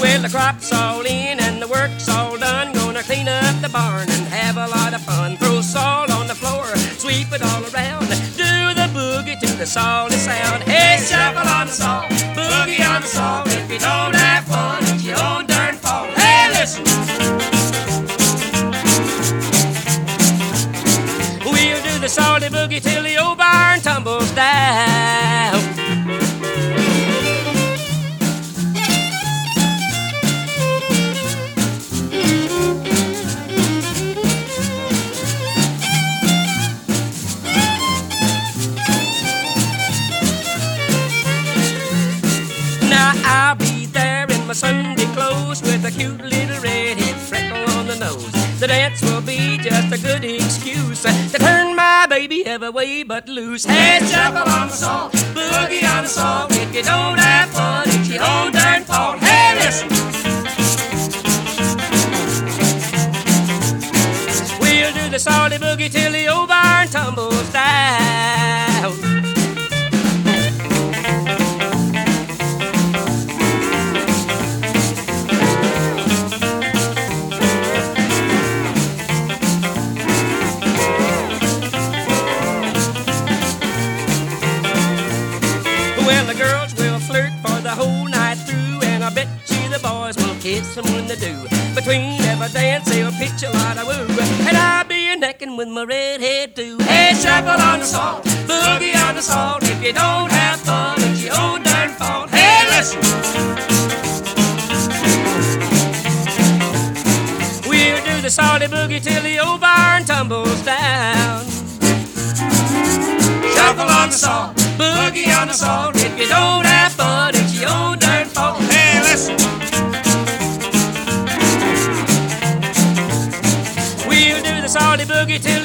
Well, the crop's all in and the work's all done. Gonna clean up the barn and have a lot of fun. Throw salt on the floor, sweep it all around. Do the boogie to the salty sound. Hey, shuffle on the salt, boogie on the salt. If you don't have fun, your own darn fault. Hey, listen. We'll do the salty boogie till the old barn tumbles down. Now I'll be there in my Sunday clothes with a cute little redhead freckle on the nose. The dance will be just a good excuse to turn baby every way but loose. Hey, shuffle on the salt, boogie on the salt. If you don't have fun, it's your own darn fault. Hey, listen. We'll do the salty boogie till the old barn tumbles Well, the girls will flirt for the whole night through, and I bet you the boys will kiss them when they do. Between every dance, they'll pitch a lot of woo, and I'll be a necking with my redhead too. Hey, shuffle on the salt, boogie on the salt. If you don't have fun, it's your own darn fault. Hey, listen. We'll do the salty boogie till the old barn tumbles down. Shuffle on the salt, boogie on the salt. If you don't have fun, it's your own darn fault. Hey, listen. We'll do the salty boogie till